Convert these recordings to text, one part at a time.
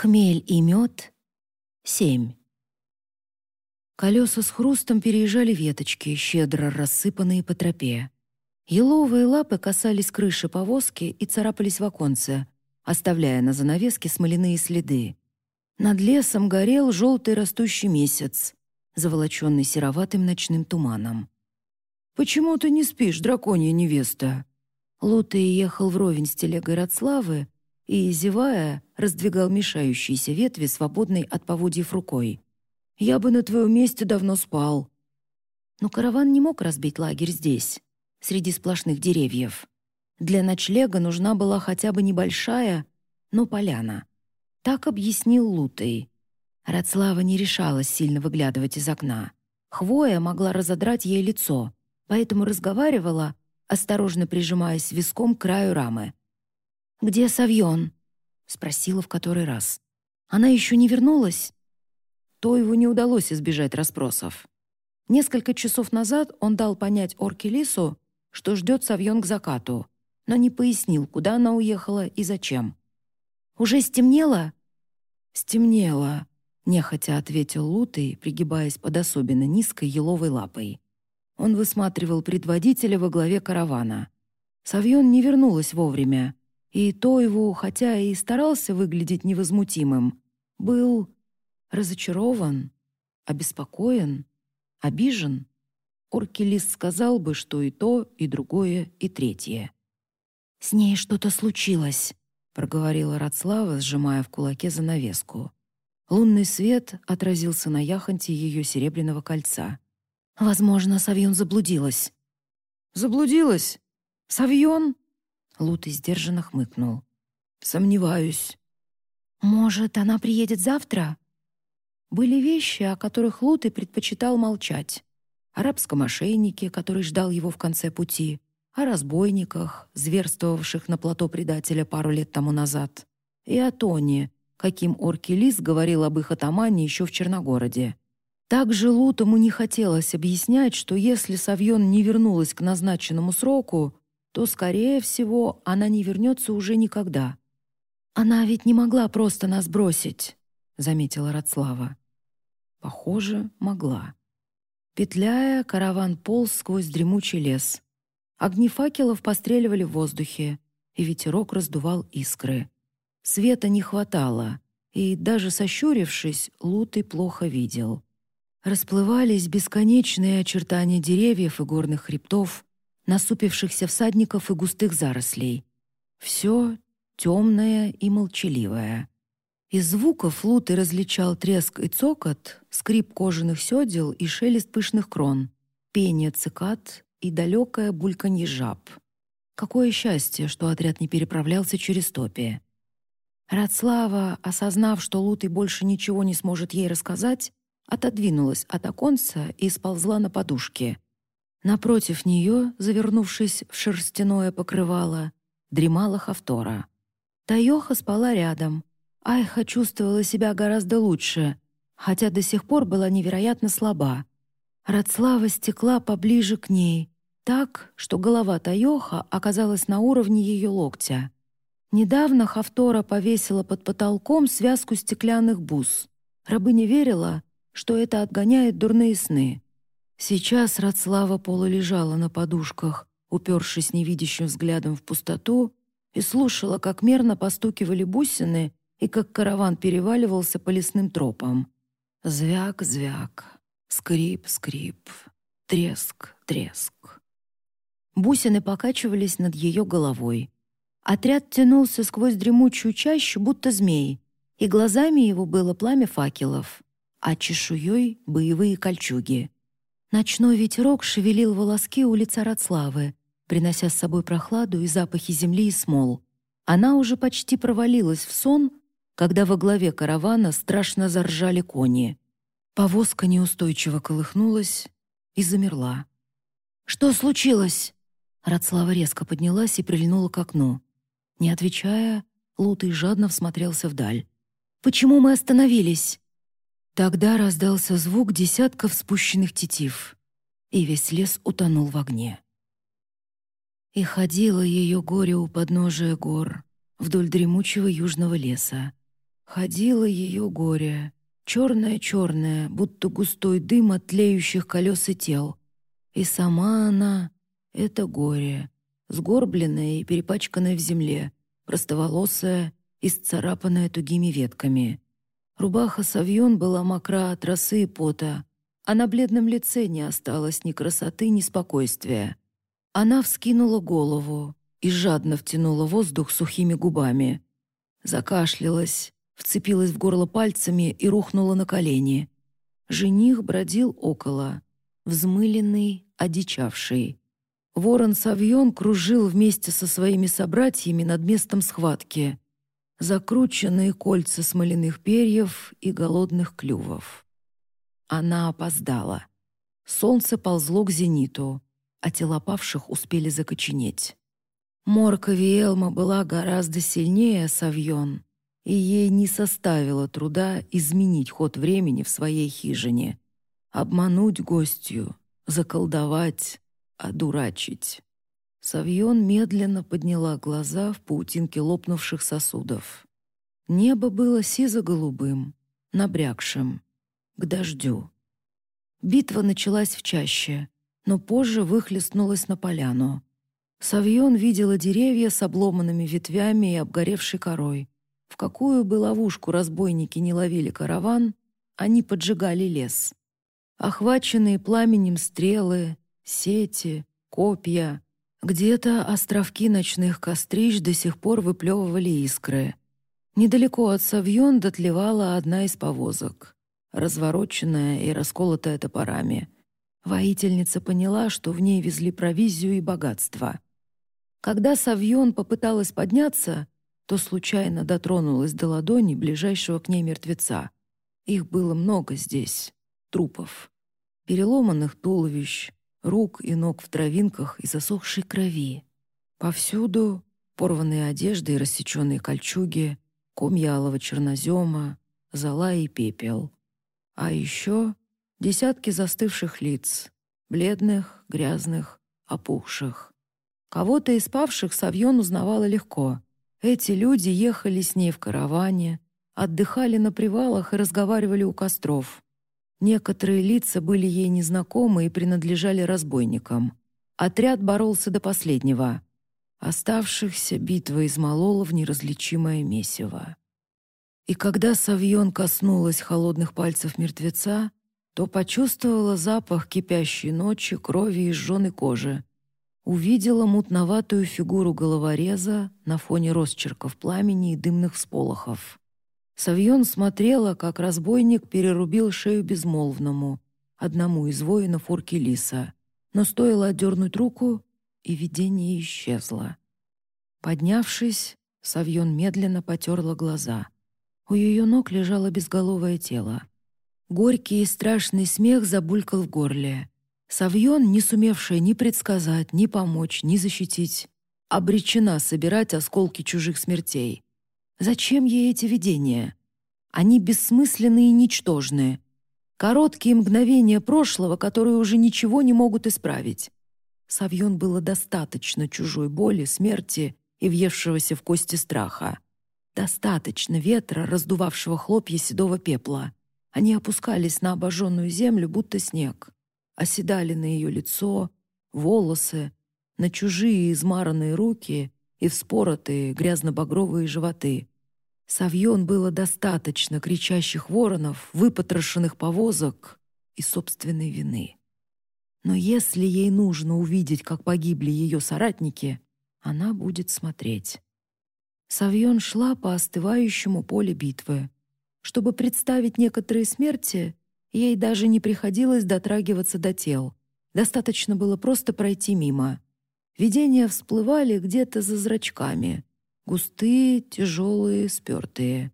Хмель и мед — семь. Колеса с хрустом переезжали веточки, щедро рассыпанные по тропе. Еловые лапы касались крыши повозки и царапались в оконце, оставляя на занавеске смоляные следы. Над лесом горел желтый растущий месяц, заволоченный сероватым ночным туманом. «Почему ты не спишь, драконья невеста?» Лутый ехал вровень с телегой Радславы и, зевая, раздвигал мешающиеся ветви, свободной от поводьев рукой. Я бы на твоем месте давно спал». Но караван не мог разбить лагерь здесь, среди сплошных деревьев. Для ночлега нужна была хотя бы небольшая, но поляна. Так объяснил Лутый. Радслава не решалась сильно выглядывать из окна. Хвоя могла разодрать ей лицо, поэтому разговаривала, осторожно прижимаясь виском к краю рамы. «Где Савьон?» — спросила в который раз. «Она еще не вернулась?» то его не удалось избежать расспросов. Несколько часов назад он дал понять Орке Лису, что ждет Савьон к закату, но не пояснил, куда она уехала и зачем. «Уже стемнело?» «Стемнело», — нехотя ответил Лутый, пригибаясь под особенно низкой еловой лапой. Он высматривал предводителя во главе каравана. Савьон не вернулась вовремя, и то его, хотя и старался выглядеть невозмутимым, был Разочарован, обеспокоен, обижен. Оркелис сказал бы, что и то, и другое, и третье. «С ней что-то случилось», — проговорила Радслава, сжимая в кулаке занавеску. Лунный свет отразился на яхонте ее серебряного кольца. «Возможно, Савьон заблудилась». «Заблудилась? Савьон?» Лутый сдержанно хмыкнул. «Сомневаюсь». «Может, она приедет завтра?» Были вещи, о которых Луты предпочитал молчать. О рабском ошейнике, который ждал его в конце пути, о разбойниках, зверствовавших на плато предателя пару лет тому назад, и о Тоне, каким Оркелис говорил об их атамане еще в Черногороде. Также Лутому не хотелось объяснять, что если Савьон не вернулась к назначенному сроку, то, скорее всего, она не вернется уже никогда. «Она ведь не могла просто нас бросить», — заметила Радслава. Похоже, могла. Петляя, караван полз сквозь дремучий лес. Огни факелов постреливали в воздухе, и ветерок раздувал искры. Света не хватало, и, даже сощурившись, Лутый плохо видел. Расплывались бесконечные очертания деревьев и горных хребтов, насупившихся всадников и густых зарослей. Все темное и молчаливое. Из звуков Лутый различал треск и цокот, скрип кожаных сёдел и шелест пышных крон, пение цикад и далекое бульканье жаб. Какое счастье, что отряд не переправлялся через топи. Радслава, осознав, что Лутый больше ничего не сможет ей рассказать, отодвинулась от оконца и сползла на подушке. Напротив нее, завернувшись в шерстяное покрывало, дремала Хавтора. Таёха спала рядом — Айха чувствовала себя гораздо лучше, хотя до сих пор была невероятно слаба. Радслава стекла поближе к ней, так, что голова Таёха оказалась на уровне ее локтя. Недавно Хавтора повесила под потолком связку стеклянных бус. Рабыня верила, что это отгоняет дурные сны. Сейчас Радслава полулежала на подушках, упершись невидящим взглядом в пустоту, и слушала, как мерно постукивали бусины и как караван переваливался по лесным тропам. Звяк-звяк, скрип-скрип, треск-треск. Бусины покачивались над ее головой. Отряд тянулся сквозь дремучую чащу, будто змей, и глазами его было пламя факелов, а чешуей — боевые кольчуги. Ночной ветерок шевелил волоски у лица Радславы, принося с собой прохладу и запахи земли и смол. Она уже почти провалилась в сон, когда во главе каравана страшно заржали кони. Повозка неустойчиво колыхнулась и замерла. «Что случилось?» Радслава резко поднялась и прильнула к окну. Не отвечая, Лутый жадно всмотрелся вдаль. «Почему мы остановились?» Тогда раздался звук десятков спущенных тетив, и весь лес утонул в огне. И ходило ее горе у подножия гор, вдоль дремучего южного леса, Ходило ее горе, черное-черное, будто густой дым от тлеющих колес и тел. И сама она — это горе, сгорбленная и перепачканная в земле, простоволосая, исцарапанная тугими ветками. Рубаха Савьон была мокра от росы и пота, а на бледном лице не осталось ни красоты, ни спокойствия. Она вскинула голову и жадно втянула воздух сухими губами. Закашлялась, вцепилась в горло пальцами и рухнула на колени. Жених бродил около, взмыленный, одичавший. Ворон Савьон кружил вместе со своими собратьями над местом схватки. Закрученные кольца смоляных перьев и голодных клювов. Она опоздала. Солнце ползло к зениту, а тела павших успели закоченеть. Морка Виэлма была гораздо сильнее Савьон, и ей не составило труда изменить ход времени в своей хижине, обмануть гостью, заколдовать, одурачить. Савьон медленно подняла глаза в паутинке лопнувших сосудов. Небо было сизо-голубым, набрякшим, к дождю. Битва началась в чаще, но позже выхлестнулась на поляну. Савьон видела деревья с обломанными ветвями и обгоревшей корой. В какую бы ловушку разбойники не ловили караван, они поджигали лес. Охваченные пламенем стрелы, сети, копья, где-то островки ночных кострищ до сих пор выплевывали искры. Недалеко от Савьон дотлевала одна из повозок, развороченная и расколотая топорами. Воительница поняла, что в ней везли провизию и богатство. Когда Савьон попыталась подняться, то случайно дотронулась до ладони ближайшего к ней мертвеца. Их было много здесь, трупов. Переломанных туловищ, рук и ног в травинках и засохшей крови. Повсюду порванные одежды и рассеченные кольчуги, комья алого чернозема, зола и пепел. А еще десятки застывших лиц, бледных, грязных, опухших. Кого-то из павших Савьон узнавала легко. Эти люди ехали с ней в караване, отдыхали на привалах и разговаривали у костров. Некоторые лица были ей незнакомы и принадлежали разбойникам. Отряд боролся до последнего. Оставшихся битва измолола в неразличимое месиво. И когда Савьон коснулась холодных пальцев мертвеца, то почувствовала запах кипящей ночи, крови и сжженной кожи, увидела мутноватую фигуру головореза на фоне росчерков пламени и дымных всполохов. Савьон смотрела, как разбойник перерубил шею безмолвному, одному из воинов урки но стоило отдернуть руку, и видение исчезло. Поднявшись, Савьон медленно потерла глаза. У ее ног лежало безголовое тело. Горький и страшный смех забулькал в горле. Савьон, не сумевшая ни предсказать, ни помочь, ни защитить, обречена собирать осколки чужих смертей. Зачем ей эти видения? Они бессмысленные и ничтожные. Короткие мгновения прошлого, которые уже ничего не могут исправить. Савьон было достаточно чужой боли, смерти и въевшегося в кости страха. Достаточно ветра, раздувавшего хлопья седого пепла. Они опускались на обожженную землю, будто снег оседали на ее лицо, волосы, на чужие измаранные руки и вспоротые грязно-багровые животы. Савьон было достаточно кричащих воронов, выпотрошенных повозок и собственной вины. Но если ей нужно увидеть, как погибли ее соратники, она будет смотреть. Савьон шла по остывающему полю битвы. Чтобы представить некоторые смерти, Ей даже не приходилось дотрагиваться до тел. Достаточно было просто пройти мимо. Видения всплывали где-то за зрачками. Густые, тяжелые, спертые.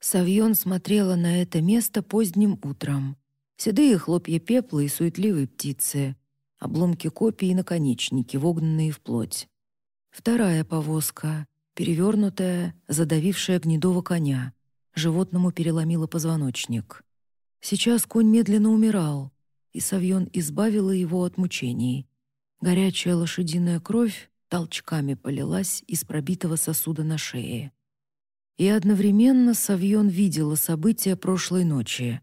Савьон смотрела на это место поздним утром. Седые хлопья пепла и суетливые птицы. Обломки копий и наконечники, вогнанные в плоть. Вторая повозка, перевернутая, задавившая гнедого коня. Животному переломила позвоночник. Сейчас конь медленно умирал, и Савьон избавила его от мучений. Горячая лошадиная кровь толчками полилась из пробитого сосуда на шее. И одновременно Савьон видела события прошлой ночи.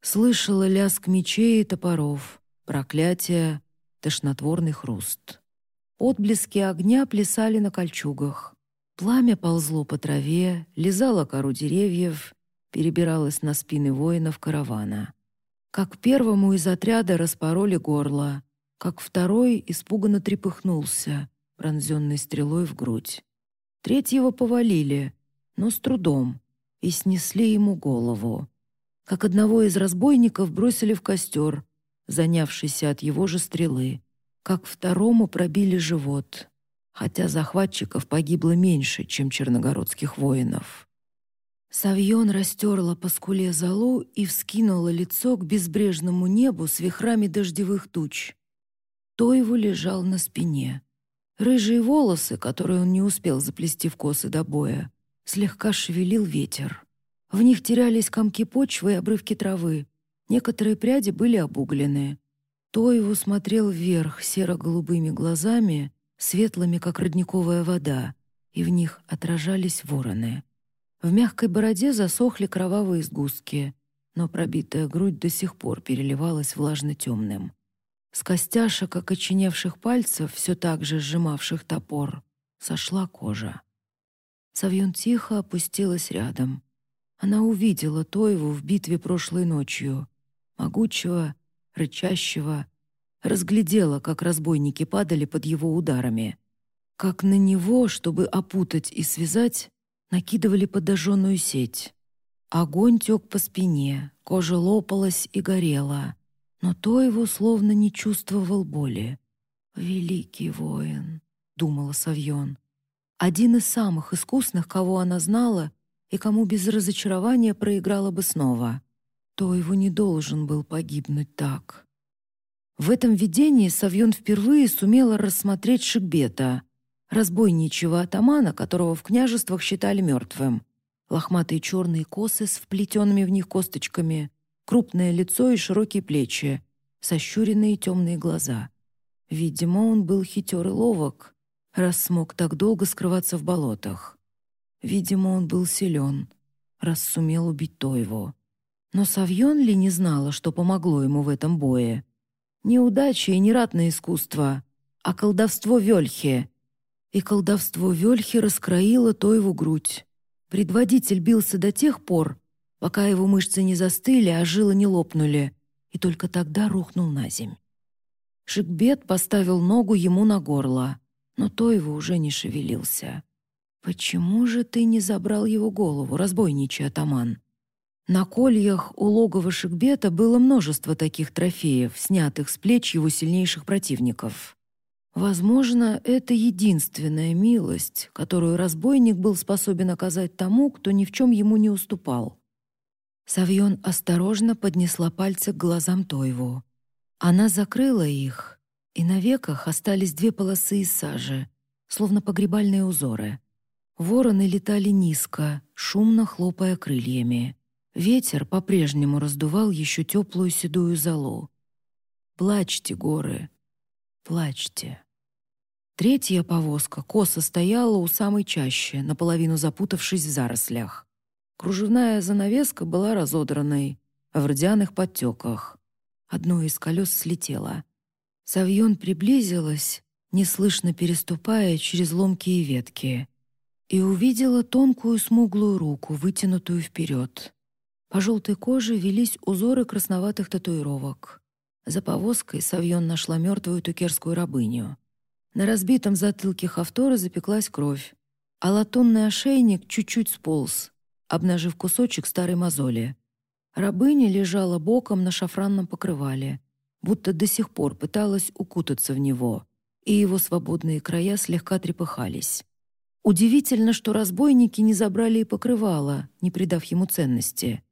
Слышала лязг мечей и топоров, проклятие, тошнотворный хруст. Отблески огня плясали на кольчугах. Пламя ползло по траве, лизало кору деревьев, перебиралось на спины воинов каравана. Как первому из отряда распороли горло, как второй испуганно трепыхнулся, пронзенный стрелой в грудь. Третьего повалили, но с трудом, и снесли ему голову. Как одного из разбойников бросили в костер, занявшийся от его же стрелы. Как второму пробили живот, хотя захватчиков погибло меньше, чем черногородских воинов. Савьон растерла по скуле залу и вскинула лицо к безбрежному небу с вихрами дождевых туч. Тойву лежал на спине. Рыжие волосы, которые он не успел заплести в косы до боя, слегка шевелил ветер. В них терялись комки почвы и обрывки травы. Некоторые пряди были обуглены. Тойву смотрел вверх серо-голубыми глазами, светлыми, как родниковая вода, и в них отражались вороны. В мягкой бороде засохли кровавые сгустки, но пробитая грудь до сих пор переливалась влажно-темным. С костяшек окоченевших пальцев, все так же сжимавших топор, сошла кожа. Савьон тихо опустилась рядом. Она увидела Тойву в битве прошлой ночью, могучего, рычащего, разглядела, как разбойники падали под его ударами, как на него, чтобы опутать и связать, накидывали подожженную сеть. Огонь тек по спине, кожа лопалась и горела, но то его словно не чувствовал боли. «Великий воин», — думала Савьон, один из самых искусных, кого она знала и кому без разочарования проиграла бы снова. То его не должен был погибнуть так. В этом видении Савьон впервые сумела рассмотреть Шикбета — разбойничьего атамана, которого в княжествах считали мертвым. Лохматые черные косы с вплетенными в них косточками, крупное лицо и широкие плечи, сощуренные темные глаза. Видимо, он был хитер и ловок, раз смог так долго скрываться в болотах. Видимо, он был силен, раз сумел убить Тойву. Но Савьон ли не знала, что помогло ему в этом бое? Не удача и не ратное искусство, а колдовство Вельхи, и колдовство Вельхи раскроило то его грудь. Предводитель бился до тех пор, пока его мышцы не застыли, а жилы не лопнули, и только тогда рухнул на земь. Шикбет поставил ногу ему на горло, но то его уже не шевелился. «Почему же ты не забрал его голову, разбойничий атаман?» На кольях у логова Шикбета было множество таких трофеев, снятых с плеч его сильнейших противников. Возможно, это единственная милость, которую разбойник был способен оказать тому, кто ни в чем ему не уступал. Савьон осторожно поднесла пальцы к глазам Тойву. Она закрыла их, и на веках остались две полосы из сажи, словно погребальные узоры. Вороны летали низко, шумно хлопая крыльями. Ветер по-прежнему раздувал еще теплую седую золу. «Плачьте, горы, плачьте». Третья повозка косо стояла у самой чащи, наполовину запутавшись в зарослях. Кружевная занавеска была разодранной, в рдяных подтеках. Одно из колес слетело. Савьон приблизилась, неслышно переступая через ломкие ветки, и увидела тонкую смуглую руку, вытянутую вперед. По желтой коже велись узоры красноватых татуировок. За повозкой Савьон нашла мертвую тукерскую рабыню. На разбитом затылке Хавтора запеклась кровь, а латунный ошейник чуть-чуть сполз, обнажив кусочек старой мозоли. Рабыня лежала боком на шафранном покрывале, будто до сих пор пыталась укутаться в него, и его свободные края слегка трепыхались. Удивительно, что разбойники не забрали и покрывало, не придав ему ценности.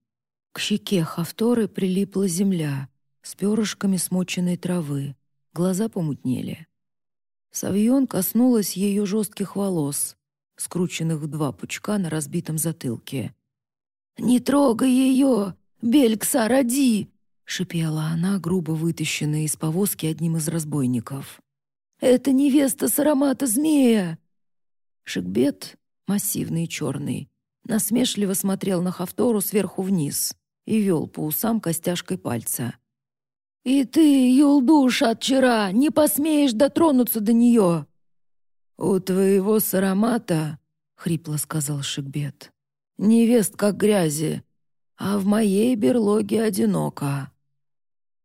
К щеке Хавторы прилипла земля с перышками смоченной травы, глаза помутнели. Савьон коснулась ее жестких волос, скрученных в два пучка на разбитом затылке. «Не трогай ее! Белькса, роди!» — шипела она, грубо вытащенная из повозки одним из разбойников. «Это невеста с аромата змея!» Шикбет, массивный и черный, насмешливо смотрел на Хавтору сверху вниз и вел по усам костяшкой пальца. «И ты, Юлдуш, от вчера не посмеешь дотронуться до нее!» «У твоего сарамата, — хрипло сказал Шикбет, — невест как грязи, а в моей берлоге одиноко».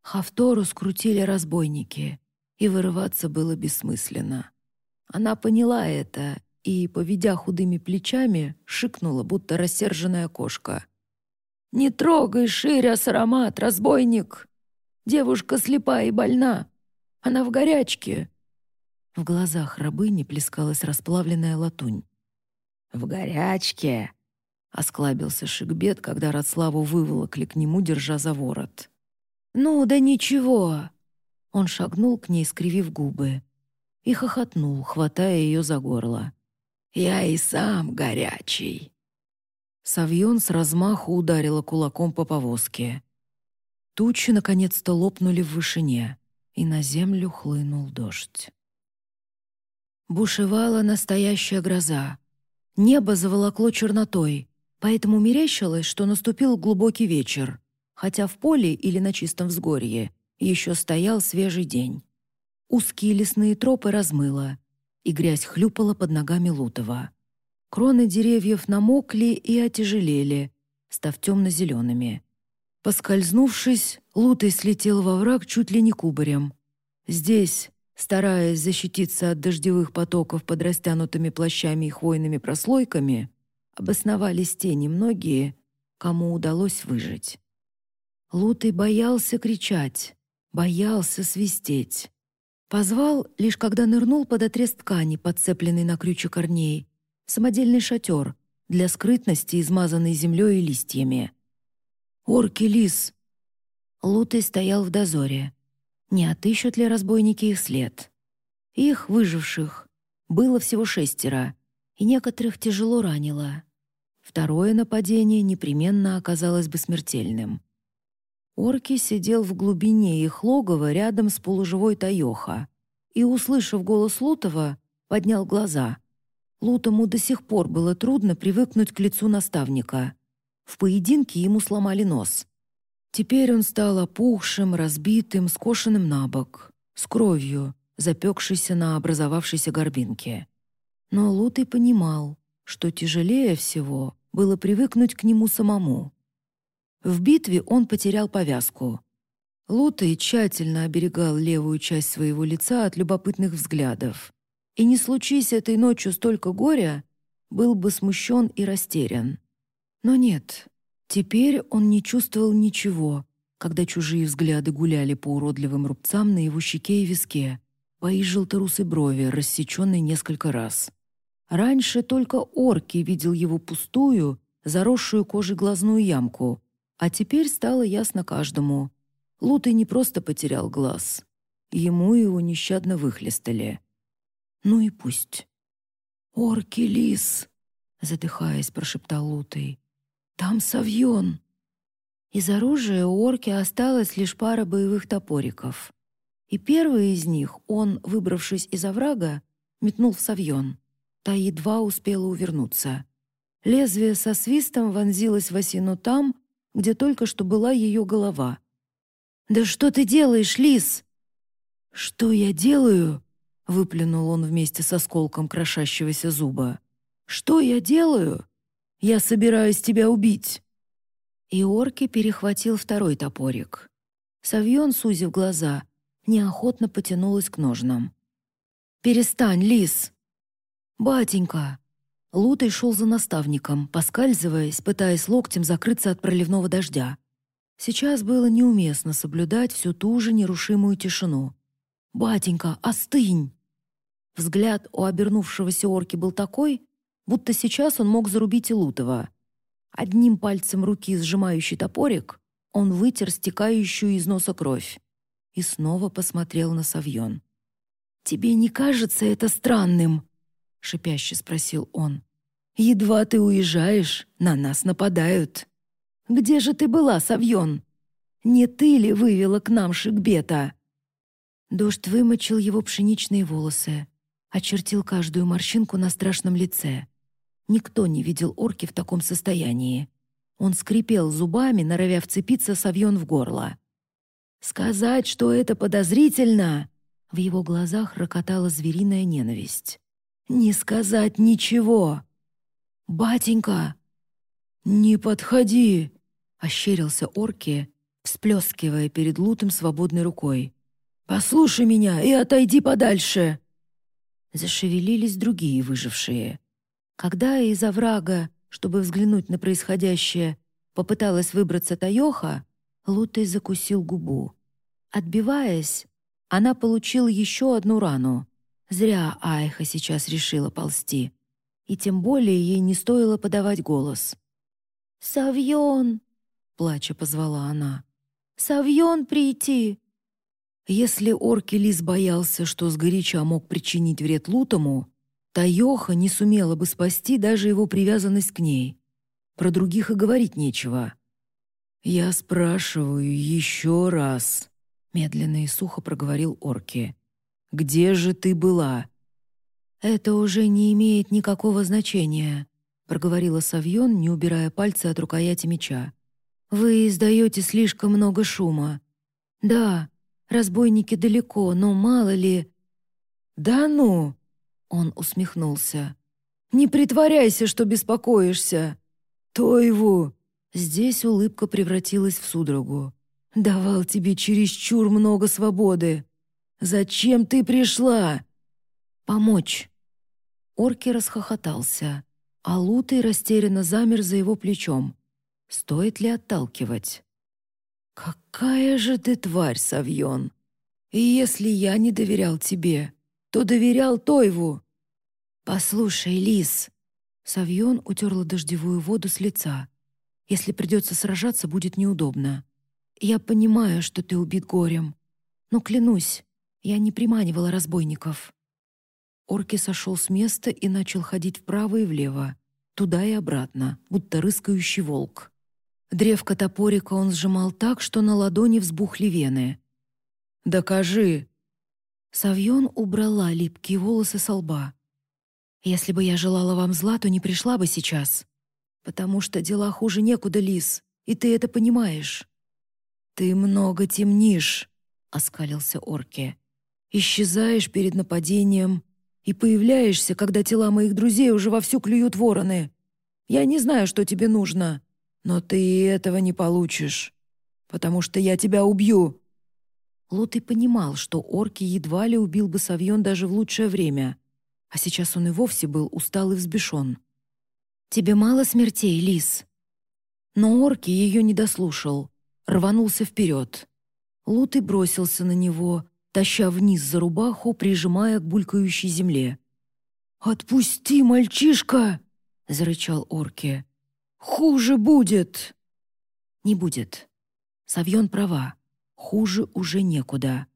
Хавтору скрутили разбойники, и вырываться было бессмысленно. Она поняла это и, поведя худыми плечами, шикнула, будто рассерженная кошка. «Не трогай ширя с аромат, разбойник! Девушка слепая и больна! Она в горячке!» В глазах рабыни плескалась расплавленная латунь. «В горячке!» — осклабился Шикбет, когда Радславу выволокли к нему, держа за ворот. «Ну, да ничего!» Он шагнул к ней, скривив губы, и хохотнул, хватая ее за горло. «Я и сам горячий!» Савьон с размаху ударила кулаком по повозке. Тучи наконец-то лопнули в вышине, и на землю хлынул дождь. Бушевала настоящая гроза. Небо заволокло чернотой, поэтому мерещилось, что наступил глубокий вечер, хотя в поле или на чистом взгорье еще стоял свежий день. Узкие лесные тропы размыло, и грязь хлюпала под ногами Лутова. Кроны деревьев намокли и отяжелели, став темно-зелеными. Поскользнувшись, Лутый слетел во враг чуть ли не кубарем. Здесь, стараясь защититься от дождевых потоков под растянутыми плащами и хвойными прослойками, обосновались те немногие, кому удалось выжить. Лутый боялся кричать, боялся свистеть. Позвал, лишь когда нырнул под отрез ткани, подцепленный на крюче корней, самодельный шатер для скрытности, измазанный землей и листьями. «Орки, лис!» Лутый стоял в дозоре. Не отыщут ли разбойники их след? Их, выживших, было всего шестеро, и некоторых тяжело ранило. Второе нападение непременно оказалось бы смертельным. Орки сидел в глубине их логова рядом с полуживой Таёха и, услышав голос Лутова, поднял глаза. Лутому до сих пор было трудно привыкнуть к лицу наставника. В поединке ему сломали нос. Теперь он стал опухшим, разбитым, скошенным на бок, с кровью, запекшейся на образовавшейся горбинке. Но Лутый понимал, что тяжелее всего было привыкнуть к нему самому. В битве он потерял повязку. Лутый тщательно оберегал левую часть своего лица от любопытных взглядов. И не случись этой ночью столько горя, был бы смущен и растерян. Но нет, Теперь он не чувствовал ничего, когда чужие взгляды гуляли по уродливым рубцам на его щеке и виске, по из желторусой брови, рассеченной несколько раз. Раньше только орки видел его пустую, заросшую кожей глазную ямку, а теперь стало ясно каждому. Лутый не просто потерял глаз. Ему его нещадно выхлестали. Ну и пусть. «Орки, лис!» — задыхаясь, прошептал Лутый. «Там Савьон!» Из оружия у орки осталась лишь пара боевых топориков. И первый из них он, выбравшись из оврага, метнул в Савьон. Та едва успела увернуться. Лезвие со свистом вонзилось в осину там, где только что была ее голова. «Да что ты делаешь, лис?» «Что я делаю?» — выплюнул он вместе с осколком крошащегося зуба. «Что я делаю? Я собираюсь тебя убить!» И орки перехватил второй топорик. Савьон, сузив глаза, неохотно потянулась к ножнам. «Перестань, лис!» «Батенька!» Лутый шел за наставником, поскальзываясь, пытаясь локтем закрыться от проливного дождя. Сейчас было неуместно соблюдать всю ту же нерушимую тишину. «Батенька, остынь!» Взгляд у обернувшегося орки был такой, будто сейчас он мог зарубить и Лутова. Одним пальцем руки, сжимающий топорик, он вытер стекающую из носа кровь и снова посмотрел на Савьон. «Тебе не кажется это странным?» — шипяще спросил он. «Едва ты уезжаешь, на нас нападают. Где же ты была, Савьон? Не ты ли вывела к нам Шикбета?» Дождь вымочил его пшеничные волосы, очертил каждую морщинку на страшном лице. Никто не видел орки в таком состоянии. Он скрипел зубами, норовя вцепиться Савьон в горло. «Сказать, что это подозрительно!» В его глазах рокотала звериная ненависть. «Не сказать ничего!» «Батенька!» «Не подходи!» — ощерился орки, всплескивая перед Лутом свободной рукой. «Послушай меня и отойди подальше!» Зашевелились другие выжившие. Когда из оврага, чтобы взглянуть на происходящее, попыталась выбраться Таёха, Лутый закусил губу. Отбиваясь, она получила еще одну рану. Зря Айха сейчас решила ползти. И тем более ей не стоило подавать голос. «Савьон!» — плача позвала она. «Савьон прийти!» Если Оркелис боялся, что сгоряча мог причинить вред Лутому, Таёха не сумела бы спасти даже его привязанность к ней. Про других и говорить нечего. «Я спрашиваю еще раз», — медленно и сухо проговорил Орки. «Где же ты была?» «Это уже не имеет никакого значения», — проговорила Савьон, не убирая пальцы от рукояти меча. «Вы издаете слишком много шума. Да, разбойники далеко, но мало ли...» «Да ну!» Он усмехнулся. «Не притворяйся, что беспокоишься! Тойву!» Здесь улыбка превратилась в судорогу. «Давал тебе чересчур много свободы! Зачем ты пришла?» «Помочь!» Орки расхохотался, а Лутый растерянно замер за его плечом. Стоит ли отталкивать? «Какая же ты тварь, Савьон! И если я не доверял тебе, то доверял Тойву. «Послушай, Лис!» Савьон утерла дождевую воду с лица. «Если придется сражаться, будет неудобно. Я понимаю, что ты убит горем. Но клянусь, я не приманивала разбойников». Орки сошел с места и начал ходить вправо и влево, туда и обратно, будто рыскающий волк. Древко топорика он сжимал так, что на ладони взбухли вены. «Докажи!» Савьон убрала липкие волосы со лба. «Если бы я желала вам зла, то не пришла бы сейчас. Потому что дела хуже некуда, Лис, и ты это понимаешь». «Ты много темнишь», — оскалился Орки. «Исчезаешь перед нападением и появляешься, когда тела моих друзей уже вовсю клюют вороны. Я не знаю, что тебе нужно, но ты этого не получишь, потому что я тебя убью». Лотый понимал, что орки едва ли убил бы Савьон даже в лучшее время, а сейчас он и вовсе был устал и взбешен. «Тебе мало смертей, Лис?» Но орки ее не дослушал, рванулся вперед. Лутый бросился на него, таща вниз за рубаху, прижимая к булькающей земле. «Отпусти, мальчишка!» — зарычал орки. «Хуже будет!» «Не будет. Савьон права. Хуже уже некуда.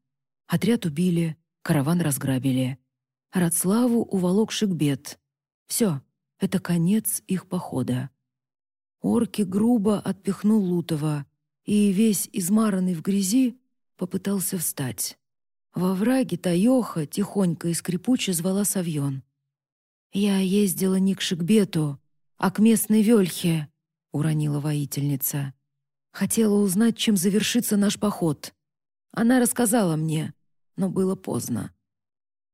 Отряд убили, караван разграбили. Радславу уволок Шикбет. Все, это конец их похода. Орки грубо отпихнул Лутова и, весь измаранный в грязи, попытался встать. Во враге Таёха тихонько и скрипуче звала Савьон. «Я ездила не к Шикбету, а к местной Вельхе», — уронила воительница. Хотела узнать, чем завершится наш поход. Она рассказала мне, но было поздно.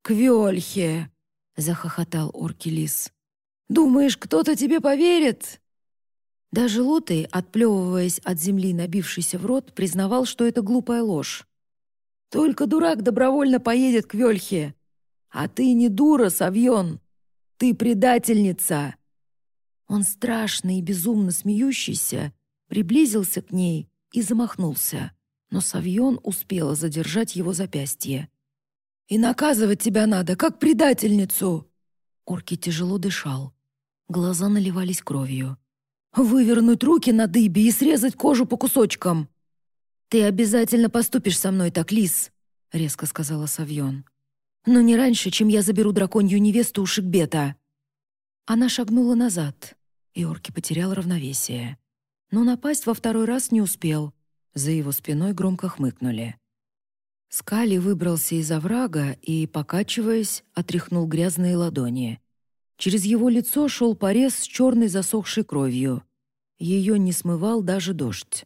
«Квёльхе!» — захохотал Оркелис. «Думаешь, кто-то тебе поверит?» Даже Лутый, отплевываясь от земли, набившийся в рот, признавал, что это глупая ложь. «Только дурак добровольно поедет к Вельхе. А ты не дура, Савьон. Ты предательница!» Он страшный и безумно смеющийся приблизился к ней и замахнулся, но Савьон успела задержать его запястье. «И наказывать тебя надо, как предательницу!» Орки тяжело дышал. Глаза наливались кровью. «Вывернуть руки на дыбе и срезать кожу по кусочкам!» «Ты обязательно поступишь со мной так, Лис!» — резко сказала Савьон. «Но не раньше, чем я заберу драконью невесту у Шикбета!» Она шагнула назад, и Орки потерял равновесие но напасть во второй раз не успел. За его спиной громко хмыкнули. Скали выбрался из оврага и, покачиваясь, отряхнул грязные ладони. Через его лицо шел порез с черной засохшей кровью. Ее не смывал даже дождь.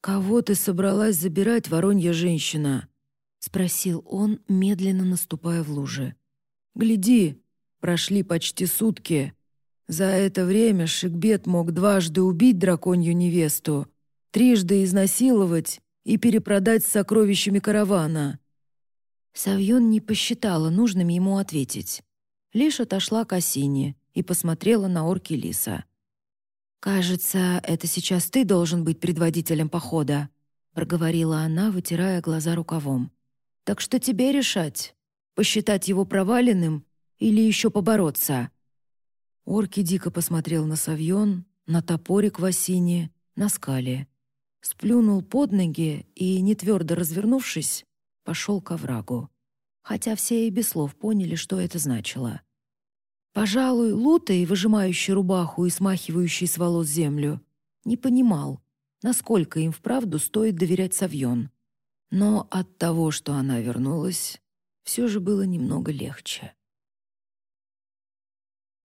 «Кого ты собралась забирать, воронья женщина?» — спросил он, медленно наступая в лужи. «Гляди, прошли почти сутки. За это время Шикбет мог дважды убить драконью невесту, трижды изнасиловать и перепродать с сокровищами каравана». Савьон не посчитала нужным ему ответить. Лишь отошла к осине и посмотрела на орки лиса. «Кажется, это сейчас ты должен быть предводителем похода», проговорила она, вытирая глаза рукавом. «Так что тебе решать, посчитать его проваленным или еще побороться?» Орки дико посмотрел на Савьон, на топорик в осине, на скале. Сплюнул под ноги и, не твердо развернувшись, пошел к оврагу. Хотя все и без слов поняли, что это значило. Пожалуй, Лутай, выжимающий рубаху и смахивающий с волос землю, не понимал, насколько им вправду стоит доверять Савьон. Но от того, что она вернулась, все же было немного легче.